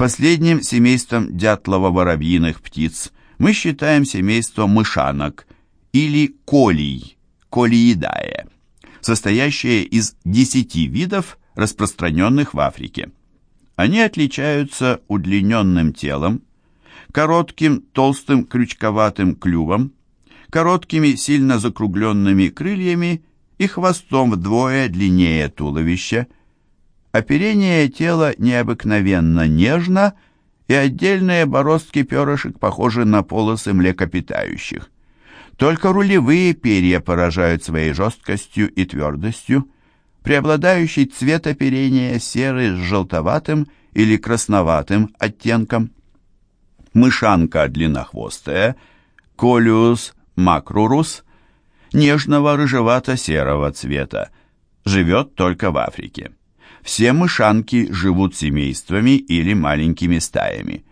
Последним семейством дятлово-воробьиных птиц мы считаем семейство мышанок или колий, колиидае, состоящее из 10 видов, распространенных в Африке. Они отличаются удлиненным телом, коротким толстым крючковатым клювом, короткими сильно закругленными крыльями и хвостом вдвое длиннее туловища. Оперение тела необыкновенно нежно, и отдельные бороздки перышек похожи на полосы млекопитающих. Только рулевые перья поражают своей жесткостью и твердостью. Преобладающий цвет оперения серый с желтоватым или красноватым оттенком. Мышанка длиннохвостая, колиус макрурус, нежного рыжевато-серого цвета, живет только в Африке. Все мышанки живут семействами или маленькими стаями.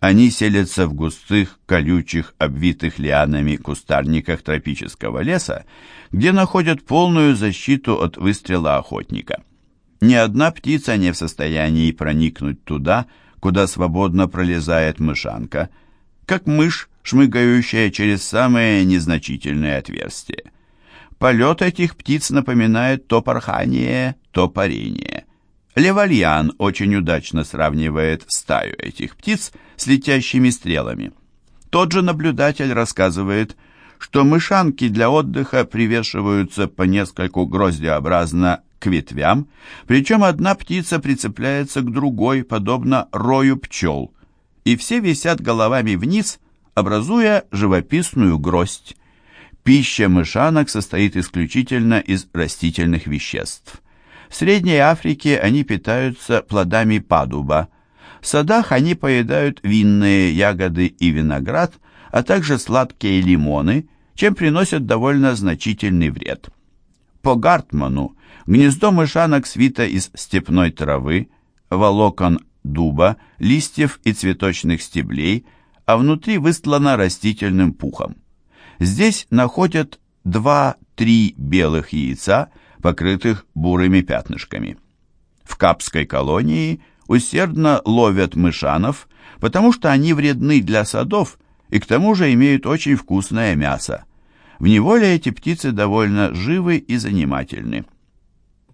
Они селятся в густых, колючих, обвитых лианами кустарниках тропического леса, где находят полную защиту от выстрела охотника. Ни одна птица не в состоянии проникнуть туда, куда свободно пролезает мышанка, как мышь, шмыгающая через самые незначительные отверстия. Полет этих птиц напоминает то порхание, то парение. Левальян очень удачно сравнивает стаю этих птиц с летящими стрелами. Тот же наблюдатель рассказывает, что мышанки для отдыха привешиваются по нескольку гроздеобразно к ветвям, причем одна птица прицепляется к другой, подобно рою пчел, и все висят головами вниз, образуя живописную гроздь. Пища мышанок состоит исключительно из растительных веществ. В Средней Африке они питаются плодами падуба. В садах они поедают винные ягоды и виноград, а также сладкие лимоны, чем приносят довольно значительный вред. По Гартману гнездо мышанок свито из степной травы, волокон дуба, листьев и цветочных стеблей, а внутри выстлано растительным пухом. Здесь находят 2-3 белых яйца, покрытых бурыми пятнышками. В Капской колонии усердно ловят мышанов, потому что они вредны для садов и к тому же имеют очень вкусное мясо. В неволе эти птицы довольно живы и занимательны.